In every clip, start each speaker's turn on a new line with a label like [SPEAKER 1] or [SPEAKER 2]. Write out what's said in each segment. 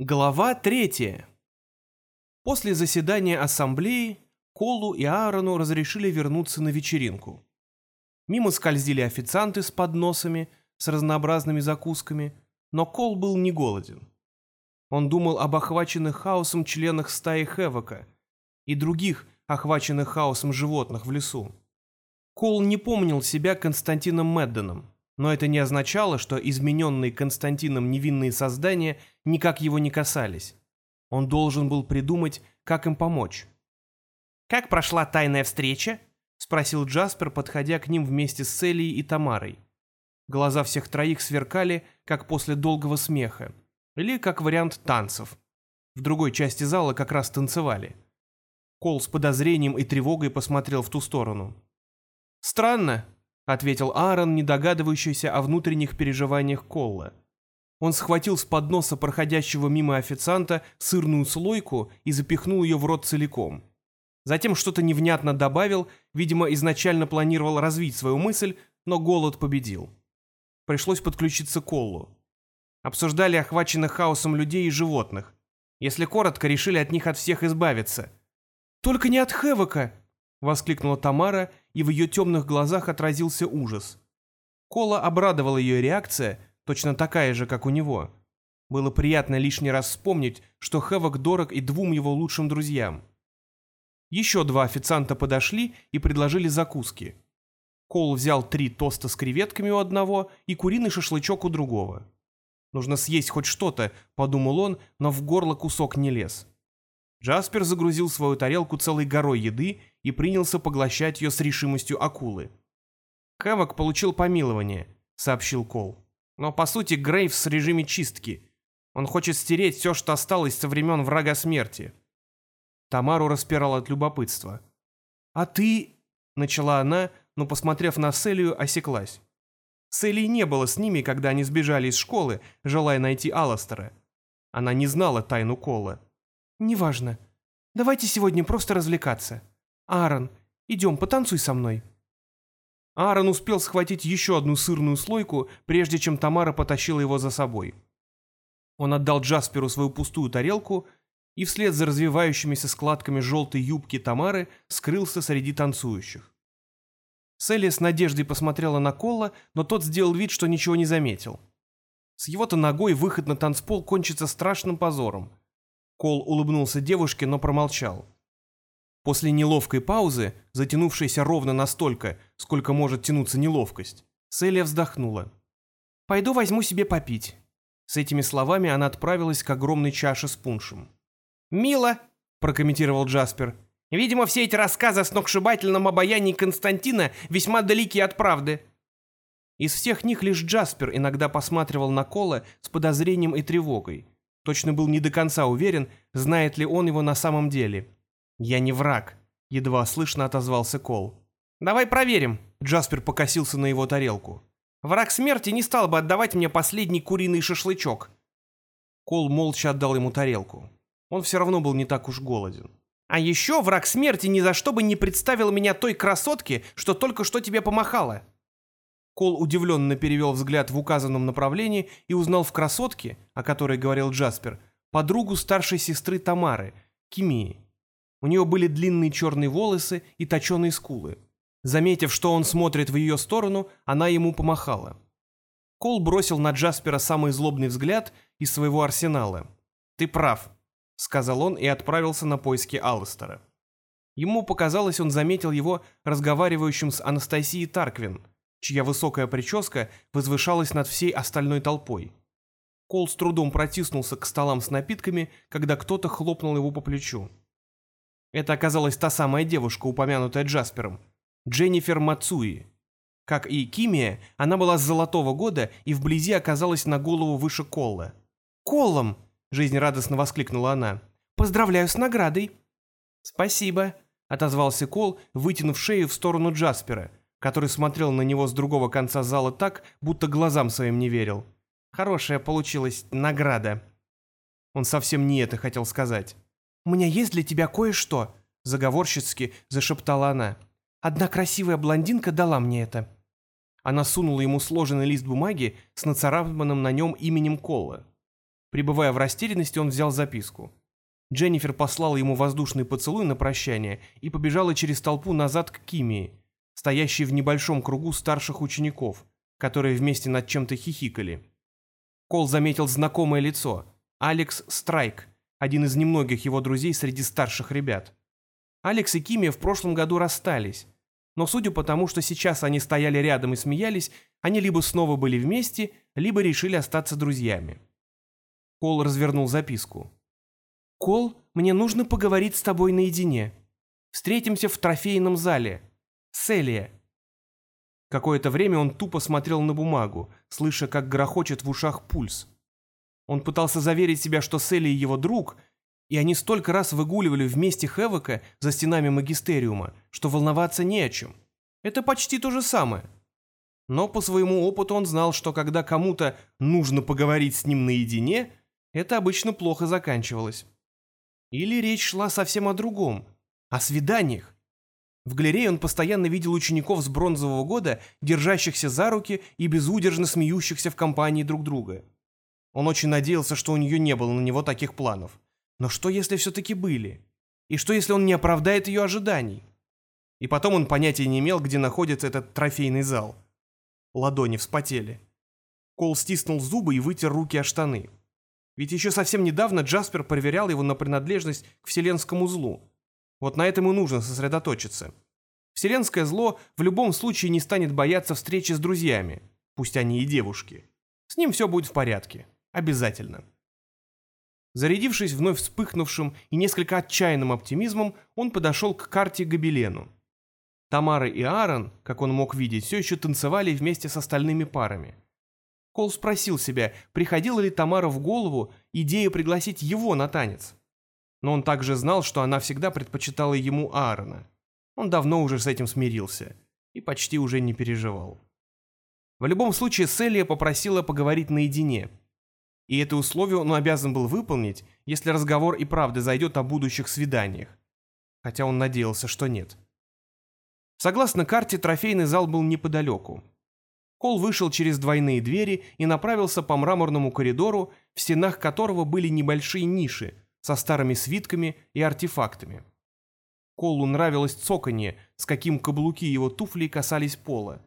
[SPEAKER 1] Глава третья. После заседания ассамблеи Колу и Аарону разрешили вернуться на вечеринку. Мимо скользили официанты с подносами, с разнообразными закусками, но Кол был не голоден. Он думал об охваченных хаосом членах стаи Хевока и других охваченных хаосом животных в лесу. Кол не помнил себя Константином Медденом, но это не означало, что измененные Константином невинные создания никак его не касались. Он должен был придумать, как им помочь. «Как прошла тайная встреча?» — спросил Джаспер, подходя к ним вместе с Селией и Тамарой. Глаза всех троих сверкали, как после долгого смеха, или как вариант танцев. В другой части зала как раз танцевали. Кол с подозрением и тревогой посмотрел в ту сторону. «Странно», — ответил Аарон, не догадывающийся о внутренних переживаниях Колла. Он схватил с подноса проходящего мимо официанта сырную слойку и запихнул ее в рот целиком. Затем что-то невнятно добавил, видимо, изначально планировал развить свою мысль, но голод победил. Пришлось подключиться к Коллу. Обсуждали охваченных хаосом людей и животных. Если коротко, решили от них от всех избавиться. «Только не от Хевока!» — воскликнула Тамара и в ее темных глазах отразился ужас. Кола обрадовала ее реакция, точно такая же, как у него. Было приятно лишний раз вспомнить, что Хэвок дорог и двум его лучшим друзьям. Еще два официанта подошли и предложили закуски. Кол взял три тоста с креветками у одного и куриный шашлычок у другого. «Нужно съесть хоть что-то», — подумал он, но в горло кусок не лез. Джаспер загрузил свою тарелку целой горой еды и принялся поглощать ее с решимостью акулы. «Хэвок получил помилование», — сообщил Кол. «Но, по сути, Грейвс в режиме чистки. Он хочет стереть все, что осталось со времен врага смерти». Тамару распирал от любопытства. «А ты...» — начала она, но, посмотрев на Селию, осеклась. Селии не было с ними, когда они сбежали из школы, желая найти Алластера. Она не знала тайну Кола. «Неважно. Давайте сегодня просто развлекаться. Аарон, идем, потанцуй со мной». Аарон успел схватить еще одну сырную слойку, прежде чем Тамара потащила его за собой. Он отдал Джасперу свою пустую тарелку и вслед за развивающимися складками желтой юбки Тамары скрылся среди танцующих. Селия с надеждой посмотрела на Колла, но тот сделал вид, что ничего не заметил. С его-то ногой выход на танцпол кончится страшным позором. Кол улыбнулся девушке, но промолчал. После неловкой паузы, затянувшейся ровно настолько, сколько может тянуться неловкость, Селия вздохнула. «Пойду возьму себе попить». С этими словами она отправилась к огромной чаше с пуншем. «Мило», — прокомментировал Джаспер. «Видимо, все эти рассказы о сногсшибательном обаянии Константина весьма далеки от правды». Из всех них лишь Джаспер иногда посматривал на Кола с подозрением и тревогой, Точно был не до конца уверен, знает ли он его на самом деле. «Я не враг», — едва слышно отозвался Кол. «Давай проверим», — Джаспер покосился на его тарелку. «Враг смерти не стал бы отдавать мне последний куриный шашлычок». Кол молча отдал ему тарелку. Он все равно был не так уж голоден. «А еще враг смерти ни за что бы не представил меня той красотке, что только что тебе помахала», Кол удивленно перевел взгляд в указанном направлении и узнал в красотке, о которой говорил Джаспер, подругу старшей сестры Тамары, Кимии. У нее были длинные черные волосы и точеные скулы. Заметив, что он смотрит в ее сторону, она ему помахала. Кол бросил на Джаспера самый злобный взгляд из своего арсенала. «Ты прав», — сказал он и отправился на поиски Алластера. Ему показалось, он заметил его разговаривающим с Анастасией Тарквин — чья высокая прическа возвышалась над всей остальной толпой. Кол с трудом протиснулся к столам с напитками, когда кто-то хлопнул его по плечу. Это оказалась та самая девушка, упомянутая Джаспером, Дженнифер Мацуи. Как и Кимия, она была с золотого года и вблизи оказалась на голову выше Колла. «Коллом!» — жизнерадостно воскликнула она. «Поздравляю с наградой!» «Спасибо!» — отозвался Кол, вытянув шею в сторону Джаспера — который смотрел на него с другого конца зала так, будто глазам своим не верил. Хорошая получилась награда. Он совсем не это хотел сказать. «У меня есть для тебя кое-что», — заговорщицки зашептала она. «Одна красивая блондинка дала мне это». Она сунула ему сложенный лист бумаги с нацарапанным на нем именем Колла. Пребывая в растерянности, он взял записку. Дженнифер послала ему воздушный поцелуй на прощание и побежала через толпу назад к Кимии, стоящей в небольшом кругу старших учеников, которые вместе над чем-то хихикали. Кол заметил знакомое лицо — Алекс Страйк, один из немногих его друзей среди старших ребят. Алекс и Кимия в прошлом году расстались, но судя по тому, что сейчас они стояли рядом и смеялись, они либо снова были вместе, либо решили остаться друзьями. Кол развернул записку. «Кол, мне нужно поговорить с тобой наедине. Встретимся в трофейном зале. Селия». Какое-то время он тупо смотрел на бумагу, слыша, как грохочет в ушах пульс. Он пытался заверить себя, что Селия его друг, и они столько раз выгуливали вместе Хевока за стенами магистериума, что волноваться не о чем. Это почти то же самое. Но по своему опыту он знал, что когда кому-то нужно поговорить с ним наедине – это обычно плохо заканчивалось. Или речь шла совсем о другом, о свиданиях. В галерее он постоянно видел учеников с бронзового года, держащихся за руки и безудержно смеющихся в компании друг друга. Он очень надеялся, что у нее не было на него таких планов. Но что, если все-таки были? И что, если он не оправдает ее ожиданий? И потом он понятия не имел, где находится этот трофейный зал. Ладони вспотели. Кол стиснул зубы и вытер руки о штаны. Ведь еще совсем недавно Джаспер проверял его на принадлежность к вселенскому злу. Вот на этом и нужно сосредоточиться. Вселенское зло в любом случае не станет бояться встречи с друзьями, пусть они и девушки. С ним все будет в порядке. Обязательно. Зарядившись вновь вспыхнувшим и несколько отчаянным оптимизмом, он подошел к карте Гобелену. Тамара и Аарон, как он мог видеть, все еще танцевали вместе с остальными парами. Кол спросил себя, приходила ли Тамара в голову идея пригласить его на танец. Но он также знал, что она всегда предпочитала ему Аарона. Он давно уже с этим смирился и почти уже не переживал. В любом случае Селия попросила поговорить наедине. И это условие он обязан был выполнить, если разговор и правда зайдет о будущих свиданиях. Хотя он надеялся, что нет. Согласно карте, трофейный зал был неподалеку. Кол вышел через двойные двери и направился по мраморному коридору, в стенах которого были небольшие ниши со старыми свитками и артефактами. Колу нравилось цоканье, с каким каблуки его туфлей касались пола.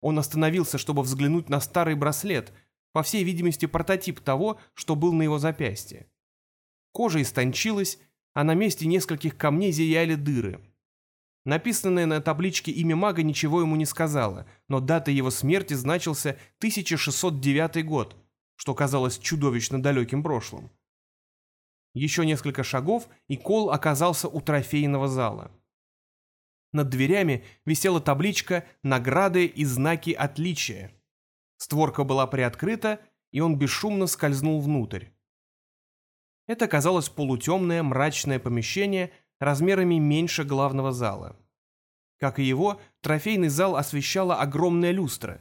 [SPEAKER 1] Он остановился, чтобы взглянуть на старый браслет, по всей видимости прототип того, что был на его запястье. Кожа истончилась, а на месте нескольких камней зияли дыры – Написанное на табличке имя мага ничего ему не сказала, но дата его смерти значился 1609 год, что казалось чудовищно далеким прошлым. Еще несколько шагов, и Кол оказался у трофейного зала. Над дверями висела табличка «Награды и знаки отличия». Створка была приоткрыта, и он бесшумно скользнул внутрь. Это оказалось полутемное мрачное помещение – размерами меньше главного зала. Как и его, трофейный зал освещала огромная люстра,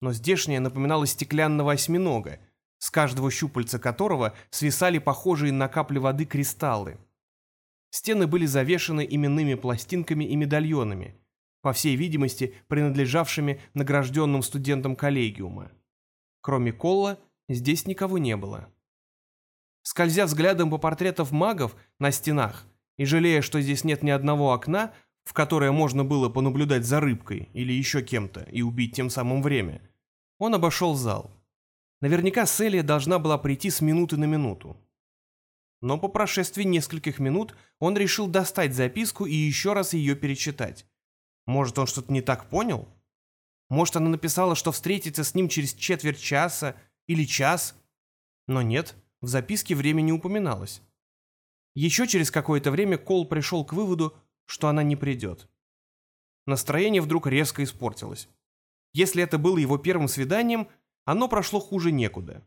[SPEAKER 1] но здешняя напоминала стеклянного осьминога, с каждого щупальца которого свисали похожие на капли воды кристаллы. Стены были завешаны именными пластинками и медальонами, по всей видимости, принадлежавшими награжденным студентам коллегиума. Кроме Колла, здесь никого не было. Скользя взглядом по портретам магов на стенах, и жалея, что здесь нет ни одного окна, в которое можно было понаблюдать за рыбкой или еще кем-то и убить тем самым время, он обошел зал. Наверняка Селия должна была прийти с минуты на минуту. Но по прошествии нескольких минут он решил достать записку и еще раз ее перечитать. Может, он что-то не так понял? Может, она написала, что встретится с ним через четверть часа или час? Но нет, в записке время не упоминалось. Еще через какое-то время Кол пришел к выводу, что она не придет. Настроение вдруг резко испортилось. Если это было его первым свиданием, оно прошло хуже некуда.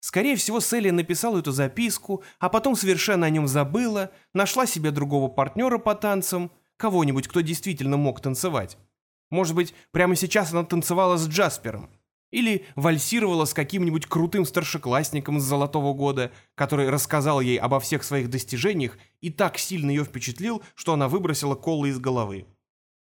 [SPEAKER 1] Скорее всего, Селли написала эту записку, а потом совершенно о нем забыла, нашла себе другого партнера по танцам, кого-нибудь, кто действительно мог танцевать. Может быть, прямо сейчас она танцевала с Джаспером. Или вальсировала с каким-нибудь крутым старшеклассником с золотого года, который рассказал ей обо всех своих достижениях и так сильно ее впечатлил, что она выбросила колы из головы.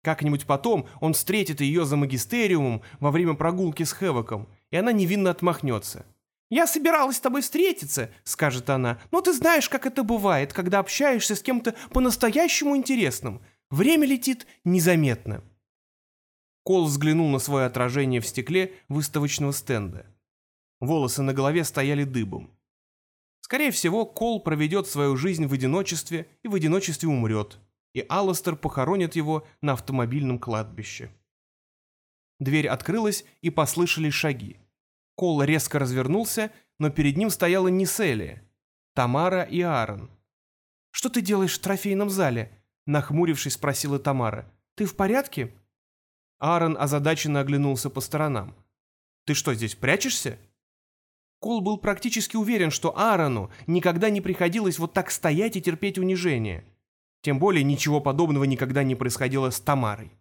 [SPEAKER 1] Как-нибудь потом он встретит ее за магистериумом во время прогулки с Хевоком, и она невинно отмахнется. «Я собиралась с тобой встретиться», — скажет она, «но ты знаешь, как это бывает, когда общаешься с кем-то по-настоящему интересным. Время летит незаметно». Кол взглянул на свое отражение в стекле выставочного стенда. Волосы на голове стояли дыбом. Скорее всего, Кол проведет свою жизнь в одиночестве и в одиночестве умрет, и Алластер похоронит его на автомобильном кладбище. Дверь открылась, и послышались шаги. Кол резко развернулся, но перед ним стояла не Селия, Тамара и Аарон. «Что ты делаешь в трофейном зале?» — нахмурившись, спросила Тамара. «Ты в порядке?» Аарон озадаченно оглянулся по сторонам. «Ты что, здесь прячешься?» Кол был практически уверен, что Аарону никогда не приходилось вот так стоять и терпеть унижение. Тем более ничего подобного никогда не происходило с Тамарой.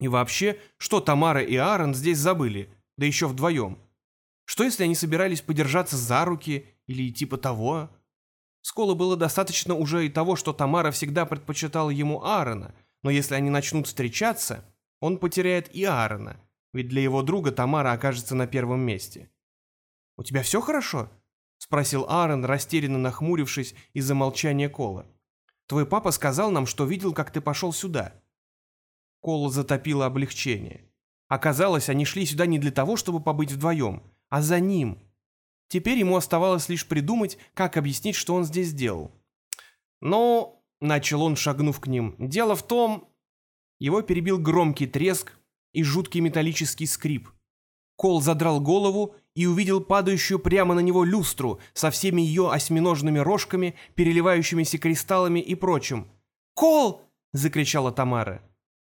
[SPEAKER 1] И вообще, что Тамара и Аарон здесь забыли, да еще вдвоем? Что если они собирались подержаться за руки или типа того? Скола было достаточно уже и того, что Тамара всегда предпочитала ему Аарона, но если они начнут встречаться, он потеряет и Аарона, ведь для его друга Тамара окажется на первом месте. «У тебя все хорошо?» — спросил Аарон, растерянно нахмурившись из-за молчания Кола. «Твой папа сказал нам, что видел, как ты пошел сюда». Кола затопило облегчение. Оказалось, они шли сюда не для того, чтобы побыть вдвоем, а за ним. Теперь ему оставалось лишь придумать, как объяснить, что он здесь делал. «Ну...» — начал он, шагнув к ним. «Дело в том...» Его перебил громкий треск и жуткий металлический скрип. Кол задрал голову и увидел падающую прямо на него люстру со всеми ее осьминожными рожками, переливающимися кристаллами и прочим. «Кол!» — закричала Тамара.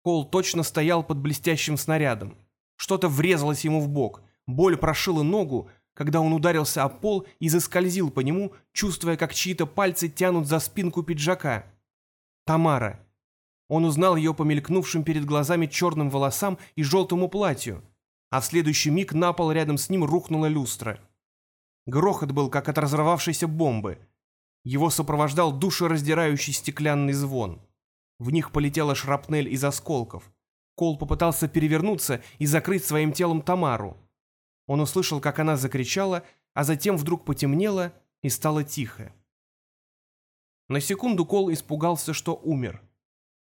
[SPEAKER 1] Кол точно стоял под блестящим снарядом. Что-то врезалось ему в бок. Боль прошила ногу, когда он ударился о пол и заскользил по нему, чувствуя, как чьи-то пальцы тянут за спинку пиджака. Тамара. Он узнал ее по мелькнувшим перед глазами черным волосам и желтому платью, а в следующий миг на пол рядом с ним рухнула люстра. Грохот был, как от разорвавшейся бомбы. Его сопровождал душераздирающий стеклянный звон. В них полетела шрапнель из осколков. Кол попытался перевернуться и закрыть своим телом Тамару. Он услышал, как она закричала, а затем вдруг потемнело и стало тихо. На секунду Кол испугался, что умер.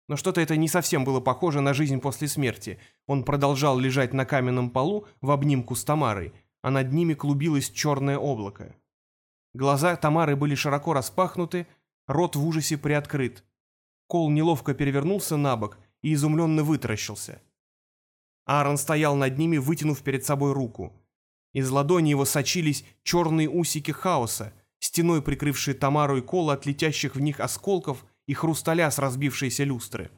[SPEAKER 1] Но что-то это не совсем было похоже на жизнь после смерти. Он продолжал лежать на каменном полу в обнимку с Тамарой, а над ними клубилось черное облако. Глаза Тамары были широко распахнуты, рот в ужасе приоткрыт. Кол неловко перевернулся на бок и изумленно вытаращился. Аарон стоял над ними, вытянув перед собой руку. Из ладони его сочились черные усики хаоса, стеной прикрывшие Тамару и Кола от летящих в них осколков и хрусталя с разбившейся люстры.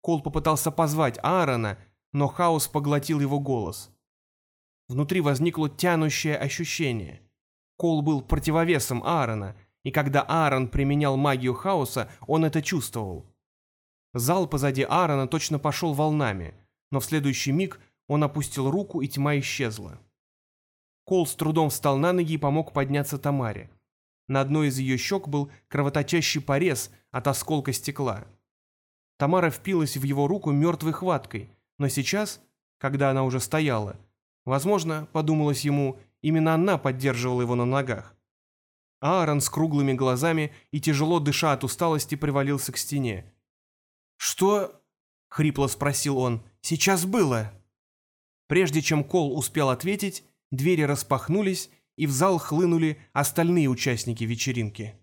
[SPEAKER 1] Кол попытался позвать Аарона, но хаос поглотил его голос. Внутри возникло тянущее ощущение. Кол был противовесом Аарона, и когда Аарон применял магию хаоса, он это чувствовал. Зал позади Аарона точно пошел волнами, но в следующий миг он опустил руку, и тьма исчезла. Кол с трудом встал на ноги и помог подняться Тамаре. На одной из ее щек был кровоточащий порез от осколка стекла. Тамара впилась в его руку мертвой хваткой, но сейчас, когда она уже стояла, возможно, подумалось ему, именно она поддерживала его на ногах. Аарон с круглыми глазами и тяжело дыша от усталости привалился к стене. «Что?» — хрипло спросил он. «Сейчас было?» Прежде чем Кол успел ответить, двери распахнулись, и в зал хлынули остальные участники вечеринки.